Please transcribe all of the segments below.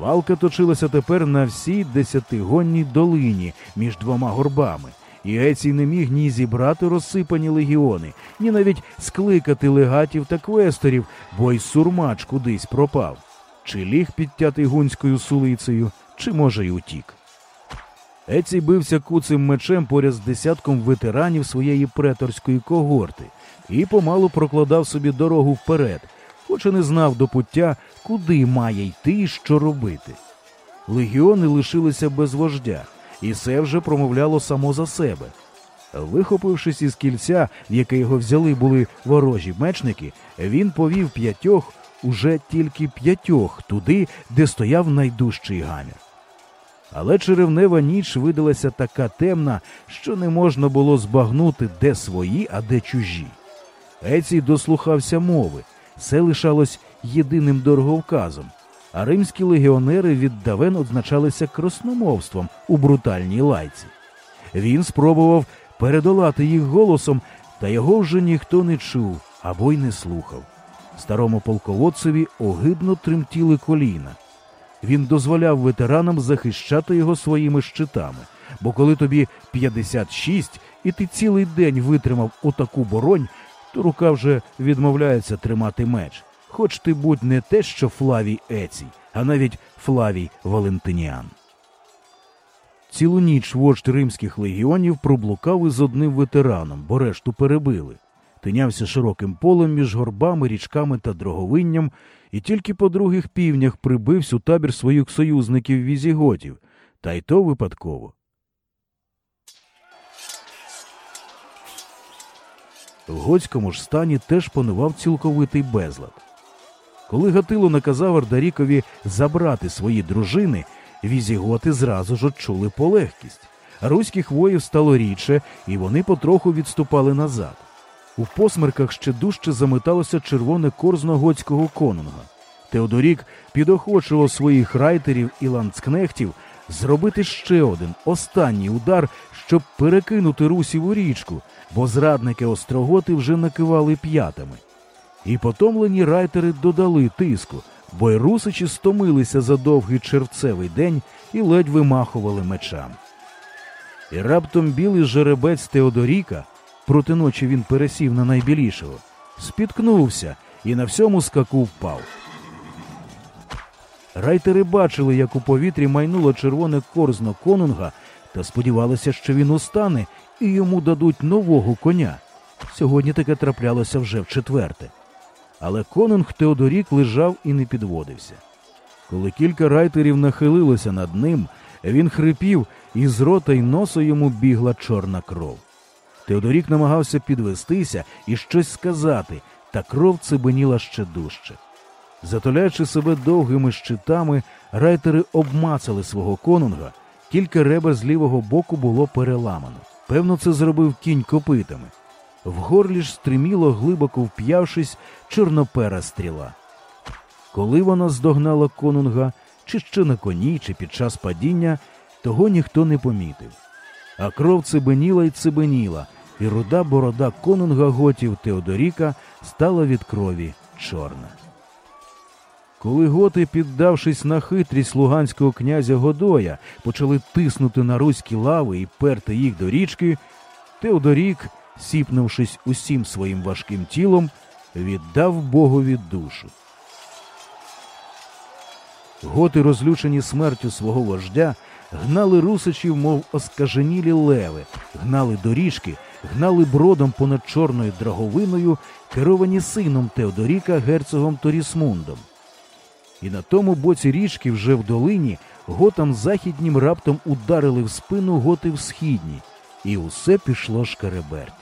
Валка точилася тепер на всій десятигонній долині між двома горбами, і Ецій не міг ні зібрати розсипані легіони, ні навіть скликати легатів та квесторів, бо й сурмач кудись пропав. Чи ліг підтятий гунською сулицею, чи може й утік. Ецій бився куцим мечем поряд з десятком ветеранів своєї преторської когорти і помалу прокладав собі дорогу вперед, хоч і не знав до пуття, куди має йти і що робити. Легіони лишилися без вождя, і це вже промовляло само за себе. Вихопившись із кільця, в яке його взяли були ворожі мечники, він повів п'ятьох, уже тільки п'ятьох, туди, де стояв найдужчий гамір. Але черевнева ніч видалася така темна, що не можна було збагнути, де свої, а де чужі. Ецій дослухався мови, це лишалось єдиним дороговказом, а римські легіонери віддавен означалися красномовством у брутальній лайці. Він спробував передолати їх голосом, та його вже ніхто не чув або й не слухав. Старому полководцеві огидно тремтіли коліна. Він дозволяв ветеранам захищати його своїми щитами, бо коли тобі 56 і ти цілий день витримав отаку боронь, то рука вже відмовляється тримати меч, хоч ти будь не те, що Флавій Ецій, а навіть Флавій Валентиніан. Цілу ніч вождь римських легіонів проблукав із одним ветераном, бо решту перебили. Тинявся широким полем між горбами, річками та дроговинням, і тільки по других півнях прибився у табір своїх союзників візіготів, та й то випадково. В готському ж стані теж панував цілковитий безлад. Коли Гатило наказав Ардарікові забрати свої дружини, візіготи зразу ж отчули полегкість. Руських воїв стало рідше, і вони потроху відступали назад. У посмерках ще дужче заметалося червоне корзно готського конунга. Теодорік підохочував своїх райтерів і ландскнехтів зробити ще один останній удар, щоб перекинути русів у річку, бо зрадники остроготи вже накивали п'ятами. І потомлені райтери додали тиску, бо й русичі стомилися за довгий червцевий день і ледь вимахували мечами. І раптом білий жеребець Теодоріка, проти ночі він пересів на найбілішого, спіткнувся і на всьому скаку впав. Райтери бачили, як у повітрі майнуло червоне корзно конунга, та сподівалися, що він устане і йому дадуть нового коня. Сьогодні таке траплялося вже вчетверте. Але конунг Теодорік лежав і не підводився. Коли кілька райтерів нахилилося над ним, він хрипів, і з рота й носа йому бігла чорна кров. Теодорік намагався підвестися і щось сказати, та кров цибеніла ще дужче. Затоляючи себе довгими щитами, райтери обмацали свого конунга, кілька ребер з лівого боку було переламано. Певно, це зробив кінь копитами. В горлі ж стриміло, глибоко вп'явшись, чорнопера стріла. Коли вона здогнала конунга, чи ще на коні, чи під час падіння, того ніхто не помітив. А кров цибеніла й цибеніла, і руда борода конунга готів Теодоріка стала від крові чорна. Коли готи, піддавшись на хитрість луганського князя Годоя, почали тиснути на руські лави і перти їх до річки, Теодорік, сіпнувшись усім своїм важким тілом, віддав Богові душу. Готи, розлючені смертю свого вождя, гнали русичів, мов оскаженілі леви, гнали до річки, гнали бродом понад чорною драговиною, керовані сином Теодоріка герцогом Торісмундом. І на тому боці річки, вже в долині, готам західнім раптом ударили в спину готи в східній, і усе пішло шкереберть.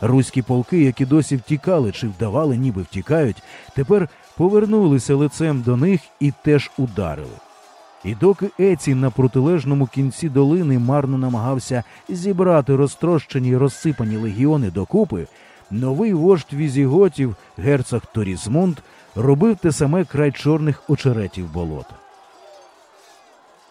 Руські полки, які досі втікали чи вдавали, ніби втікають, тепер повернулися лицем до них і теж ударили. І доки Еці на протилежному кінці долини марно намагався зібрати розтрощені й розсипані легіони докупи, новий вождь візіготів, герцог Торісмунд, робив те саме край чорних очеретів болота.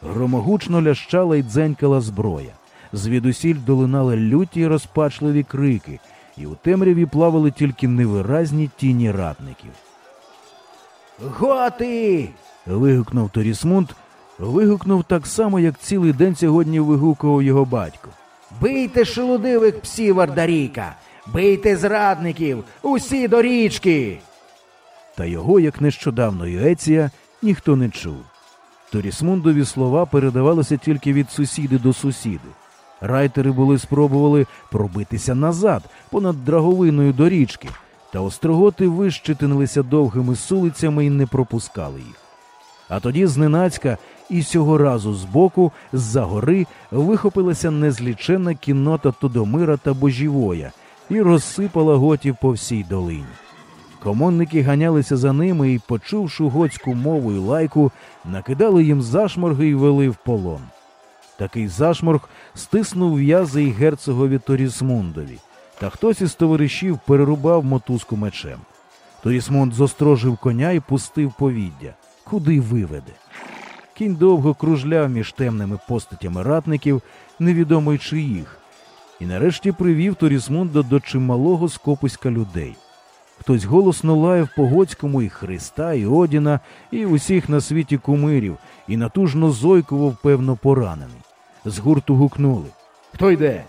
Громогучно лящала й дзенькала зброя. Звідусіль долинали люті й розпачливі крики, і у темряві плавали тільки невиразні тіні ратників. Готи! Вигукнув Торісмунд, вигукнув так само, як цілий день сьогодні вигукував його батько. Бийте шелудивих псів Ардаріка! Бийте зрадників! Усі до річки! Та його, як нещодавно Юеція, ніхто не чув. Торісмундові слова передавалися тільки від сусіди до сусіди. Райтери були спробували пробитися назад, понад драговиною до річки, та остроготи вищетинилися довгими сулицями і не пропускали їх. А тоді зненацька і цього разу збоку, з-за гори, вихопилася незліченна кіннота Тодомира та Божівоя і розсипала готів по всій долині. Комонники ганялися за ними і, почувши готську мову і лайку, накидали їм зашморги і вели в полон. Такий зашморг стиснув в'язи й герцогові Торісмундові, та хтось із товаришів перерубав мотузку мечем. Торісмунд зострожив коня і пустив повіддя, куди виведе. Кінь довго кружляв між темними постатями ратників, невідомо й чиїх, і нарешті привів Торісмунда до чималого скописька людей. Хтось голосно лаяв по Гоцькому і Христа, і Одіна, і усіх на світі кумирів, і натужно зойкував, певно, поранений. З гурту гукнули. Хто йде?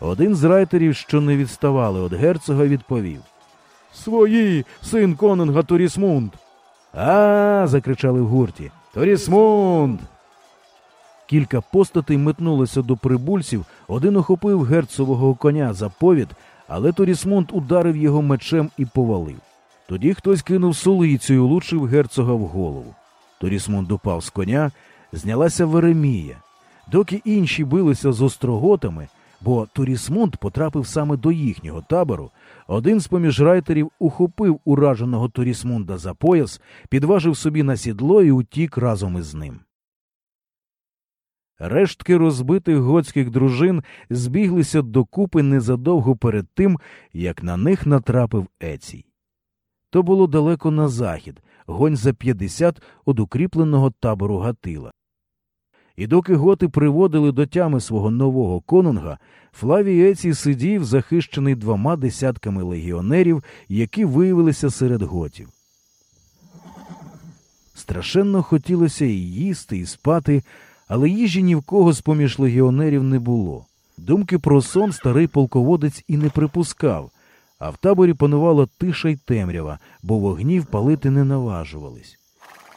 Один з райтерів, що не відставали від герцога, відповів Свої, син конунга Торісмунд. А. закричали в гурті. Торісмунд. Кілька постатей метнулося до прибульців, один охопив герцового коня за повід, але Торісмунд ударив його мечем і повалив. Тоді хтось кинув сулицю і улучив герцога в голову. Торісмунд упав з коня, знялася Веремія. Доки інші билися з остроготами, бо Торісмунд потрапив саме до їхнього табору, один з поміж райтерів ухопив ураженого Торісмунда за пояс, підважив собі на сідло і утік разом із ним. Рештки розбитих готських дружин збіглися докупи незадовго перед тим, як на них натрапив Ецій. То було далеко на захід, гонь за 50 од укріпленого табору Гатила. І доки готи приводили до тями свого нового конунга, Флавій Ецій сидів, захищений двома десятками легіонерів, які виявилися серед готів. Страшенно хотілося і їсти, і спати, але їжі ні в кого з поміж легіонерів не було. Думки про сон старий полководець і не припускав, а в таборі панувала тиша й темрява, бо вогнів палити не наважувались.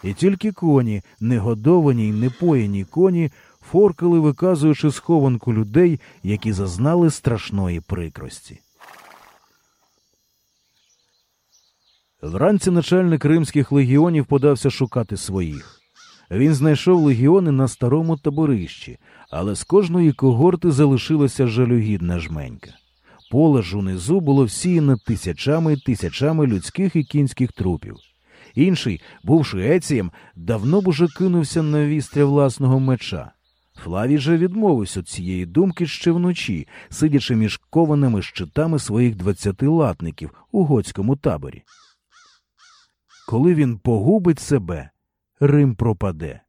І тільки коні, негодовані й непояні коні, форкали, виказуючи схованку людей, які зазнали страшної прикрості. Вранці начальник римських легіонів подався шукати своїх. Він знайшов легіони на старому таборищі, але з кожної когорти залишилася жалюгідна жменька. Поле ж унизу було всіяне тисячами й тисячами людських і кінських трупів. Інший, бувши ецієм, давно б уже кинувся на вістря власного меча. Флавій же відмовився від цієї думки ще вночі, сидячи між кованими щитами своїх двадцяти латників у готському таборі. Коли він погубить себе, Рим пропаде.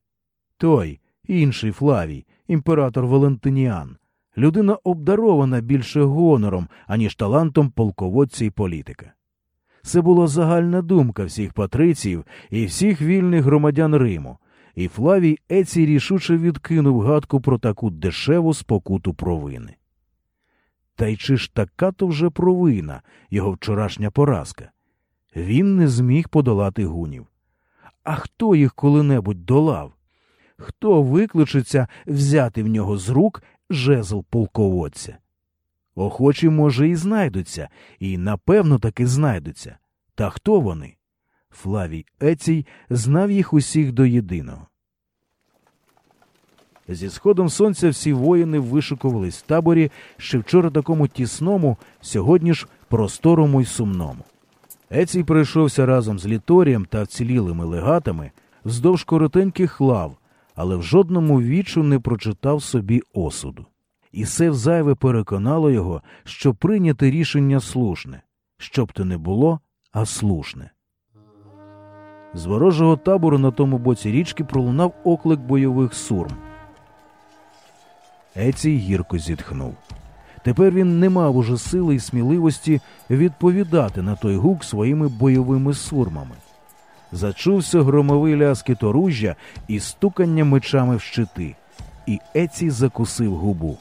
Той, інший Флавій, імператор Валентиніан, людина обдарована більше гонором, аніж талантом полководця і політика. Це була загальна думка всіх патриціїв і всіх вільних громадян Риму, і Флавій Ецій рішуче відкинув гадку про таку дешеву спокуту провини. Та й чи ж така то вже провина, його вчорашня поразка? Він не зміг подолати гунів. А хто їх коли-небудь долав? Хто викличеться взяти в нього з рук жезл полководця? Охочі, може, і знайдуться, і напевно таки знайдуться. Та хто вони? Флавій Ецій знав їх усіх до єдиного. Зі сходом сонця всі воїни вишикувались в таборі, ще вчора такому тісному, сьогодні ж просторому й сумному. Ецій прийшовся разом з літорієм та вцілілими легатами вздовж коротеньких лав, але в жодному вічу не прочитав собі осуду. І це взайве переконало його, що прийняте рішення слушне, щоб то не було, а слушне. З ворожого табору на тому боці річки пролунав оклик бойових сурм. Ецій гірко зітхнув. Тепер він не мав уже сили і сміливості відповідати на той гук своїми бойовими сурмами. Зачувся громовий ляскіт оружжя і стукання мечами в щити, і Еці закусив губу.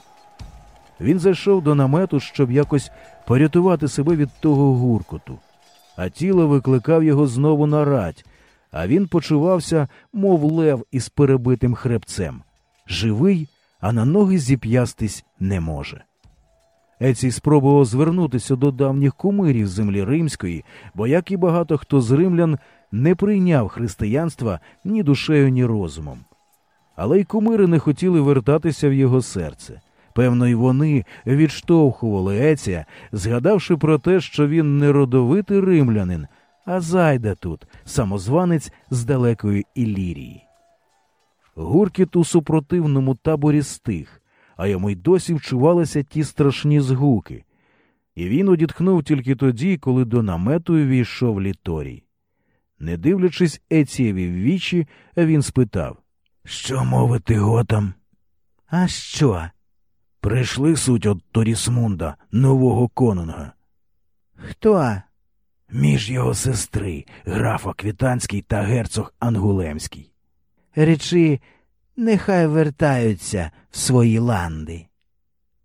Він зайшов до намету, щоб якось порятувати себе від того гуркоту, а тіло викликав його знову на радь, а він почувався, мов лев із перебитим хребцем. Живий, а на ноги зіп'ястись не може. Ецій спробував звернутися до давніх кумирів землі римської, бо, як і багато хто з римлян, не прийняв християнства ні душею, ні розумом. Але й кумири не хотіли вертатися в його серце. Певно, й вони відштовхували Еція, згадавши про те, що він не родовитий римлянин, а зайда тут, самозванець з далекої Ілірії. Гуркіт у супротивному таборі стих, а йому й досі вчувалися ті страшні згуки. І він одітхнув тільки тоді, коли до намету війшов літорій. Не дивлячись Ецієві в вічі, він спитав Що мовити готам? А що? Прийшли суть от Торісмунда, нового конунга. Хто? Між його сестри, граф Аквітанський та герцог Ангулемський. Речі, нехай вертаються в свої ланди.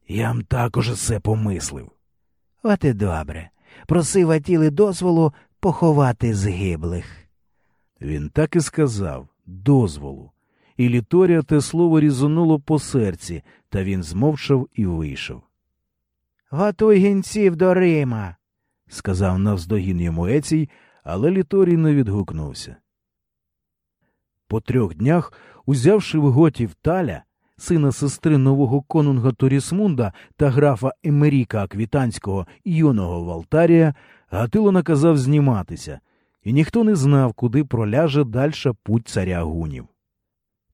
Я м також все помислив. От і добре. Просив Атіли дозволу поховати згиблих. Він так і сказав дозволу. І Літорія те слово різонуло по серці, та він змовчав і вийшов. Готуй гінців до Рима. сказав навздогін йому Ецій, але Літорій не відгукнувся. По трьох днях, узявши в готів Таля, сина сестри нового конунга Торісмунда та графа Емеріка Аквітанського юного Валтарія, Гатило наказав зніматися, і ніхто не знав, куди проляже дальша путь царя гунів.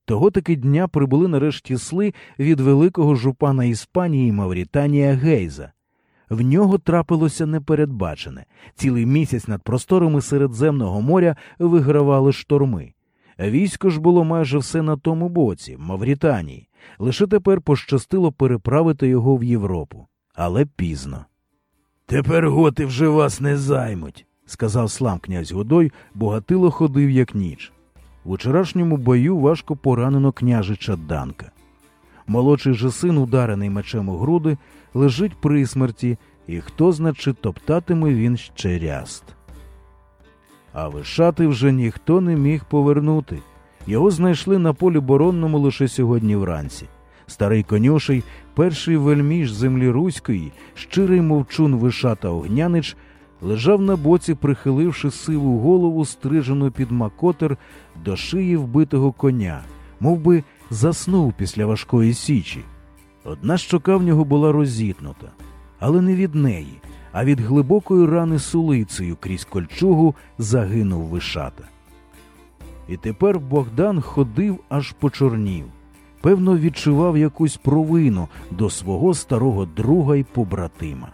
Того таки дня прибули нарешті сли від великого жупана Іспанії Мавританія Гейза. В нього трапилося непередбачене. Цілий місяць над просторами Середземного моря вигравали шторми. Військо ж було майже все на тому боці, Мавританії. Лише тепер пощастило переправити його в Європу. Але пізно. Тепер готи вже вас не займуть, сказав слам князь Годой, бо Гатило ходив як ніч. В учорашньому бою важко поранено княжича Данка. Молодший же син, ударений мечем у груди, лежить при смерті, і хто зна, чи топтатиме він ще ряст. А вишати вже ніхто не міг повернути. Його знайшли на полі боронному лише сьогодні вранці. Старий конюший, перший вельміж землі руської, щирий мовчун вишата Огнянич, лежав на боці, прихиливши сиву голову, стрижену під макотер до шиї вбитого коня, мов би заснув після важкої січі. Одна щока в нього була розітнута, але не від неї, а від глибокої рани сулицею крізь кольчугу загинув вишата. І тепер Богдан ходив аж почорнів. Певно, відчував якусь провину до свого старого друга й побратима.